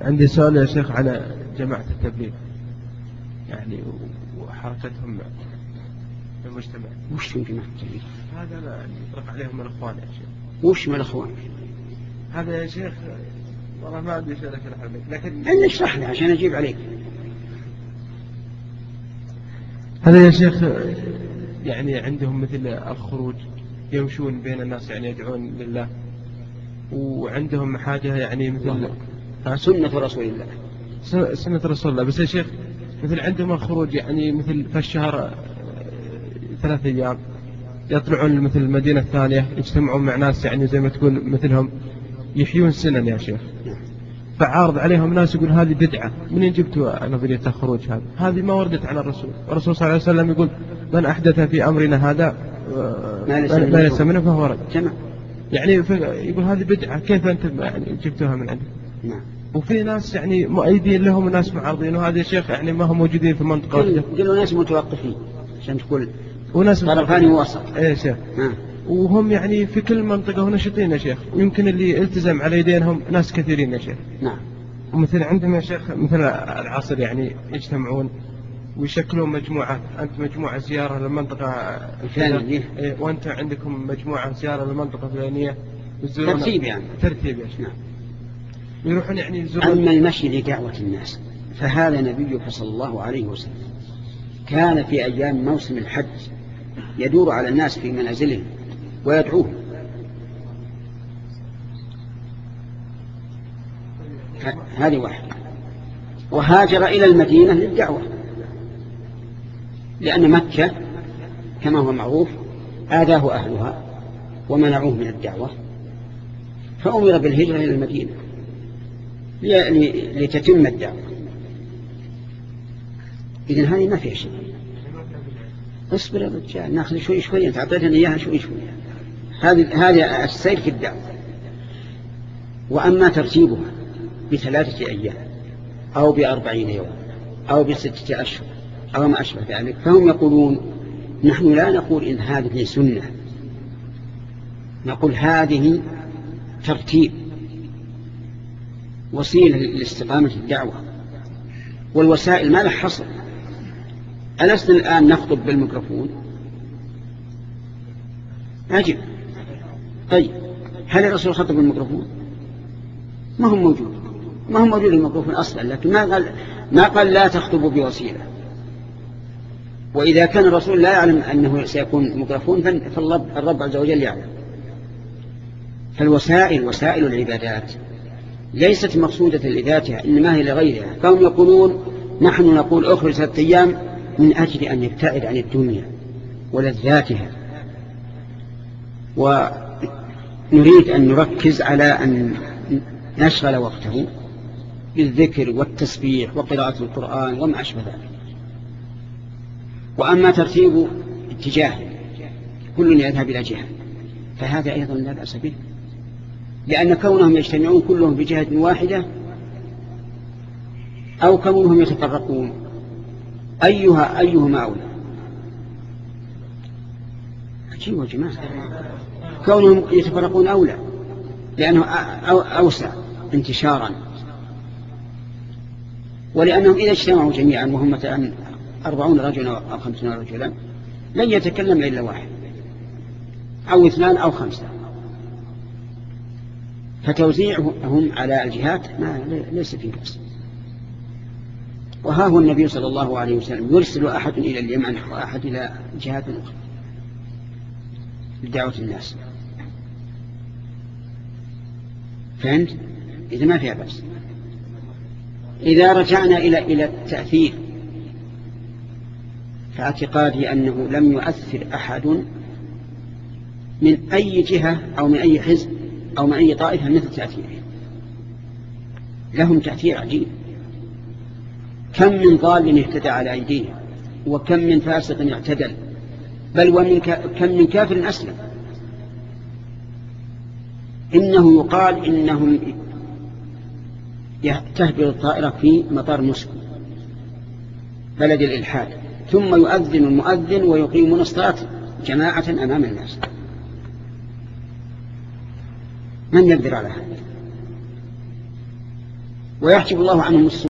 عندي سؤال يا شيخ على جماعة التبليغ. يعني وحركتهم في المجتمع. وش في جماعة التبليغ؟ هذا لا يطلق عليهم الأخوان يا شيخ. وش من الأخوان؟ هذا يا شيخ والله ما عندي شيء اشرح لك لكن أنا اشرح لي عشان أجيب عليك. هذا يا شيخ يعني عندهم مثل الخروج. يمشون بين الناس يعني يدعون لله. وعندهم حاجة يعني مثل سنة رسول الله. سنة رسول الله. بس يا شيخ مثل عندهم الخروج يعني مثل في الشهر آه، ثلاث أيام يطلعون مثل المدينة الثانية يجتمعون مع ناس يعني زي ما تقول مثلهم يحيون سنن يا شيخ. فعارض عليهم ناس يقول هذه بدعة. منين جبتوا نظرية الخروج هذه هذه ما وردت عن الرسول. الرسول صلى الله عليه وسلم يقول من أحدث في أمرنا هذا آه، ما ليس منه. فهو رد. يعني يقول هذه بدعة كيف أنتم يعني جبتوها من عندك؟ نعم. وفي ناس يعني مؤيدين لهم وناس معارضين وهذا يا شيخ يعني ما هم موجودين في المنطقة قلوا ناس متوقفين عشان تقول وناس طرفان وسط اي شيخ. نعم. وهم يعني في كل منطقة ونشطين يا شيخ. ويمكن اللي التزم على يدينهم ناس كثيرين يا شيخ. نعم. ومثل عندهم يا شيخ مثل العصر يعني يجتمعون. ويشكلون مجموعة. أنت مجموعة زيارة للمنطقة الفلانية. إيه، وأنت عندكم مجموعة زيارة للمنطقة الفلانية. ترتيب يعني. ترتيب يا نعم. يروحون يعني يزورون. أما المشي لدعوة الناس فهذا نبيك صلى الله عليه وسلم. كان في أيام موسم الحج يدور على الناس في منازلهم ويدعوهم. هذه واحدة. وهاجر إلى المدينة للدعوة. لأن مكة كما هو معروف آذاه أهلها ومنعوه من الدعوة فأمر بالهجرة إلى المدينة لتتم الدعوة. إذن هذه ما فيها شيء. اصبر يا رجال ناخذ شوي شوي أنت أعطيتني إياها شوي شوي. هذه هذه السير في الدعوة. وأما ترتيبها بثلاثة أيام أو بأربعين يوم أو بستة أشهر أو ما أشبه ذلك فهم يقولون نحن لا نقول إن هذه سنة. نقول هذه ترتيب وسيلة لاستقامة الدعوة والوسائل ما لها حصر. ألسنا الآن نخطب بالميكروفون؟ عجب طيب هل الرسول خطب بالميكروفون؟ ما هو موجود. ما هو موجود الميكروفون أصلا لكن ما قال ما قال لا تخطبوا بوسيلة. وإذا كان الرسول لا يعلم أنه سيكون ميكروفون فالرب الرب عز وجل يعلم. فالوسائل وسائل العبادات ليست مقصودة لذاتها إنما هي لغيرها. فهم يقولون نحن نقول أخرج ثلاثة أيام من أجل أن يبتعد عن الدنيا ولذاتها. ونريد أن نركز على أن نشغل وقته بالذكر والتسبيح وقراءة القرآن وما أشبه ذلك. وأما ترتيب اتجاه كل يذهب إلى جهة فهذا أيضا لا بأس به لأن كونهم يجتمعون كلهم بجهة واحدة أو كونهم يتفرقون أيها أيهما أولى؟ عجيب يا جماعة. كونهم يتفرقون أولى لأنه أوسع انتشارا. ولأنهم إذا اجتمعوا جميعا وهم مثلا أربعون رجلا أو خمسون رجلا لن يتكلم إلا واحد أو اثنان أو خمسة. فتوزيعهم على الجهات ما ليس فيه بأس. وها هو النبي صلى الله عليه وسلم يرسل أحد إلى اليمن وأحد إلى جهات أخرى لدعوة الناس. فهمت؟ إذا ما فيها بأس. إذا رجعنا إلى إلى التأثير فاعتقادي أنه لم يؤثر أحد من أي جهة أو من أي حزب أو من أي طائفة مثل تأثيره. لهم تأثير عجيب. كم من ضال اهتدى على أيديهم وكم من فاسق اعتدل بل ومن كم من كافر أسلم. إنه يقال إنهم تهبط الطائرة في مطار موسكو بلد الإلحاد. ثم يؤذن المؤذن ويقيمون الصلاة جماعة أمام الناس. من يقدر على هذا؟ ويحجب الله عنهم الصلاة